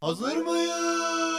Hazır mıyız?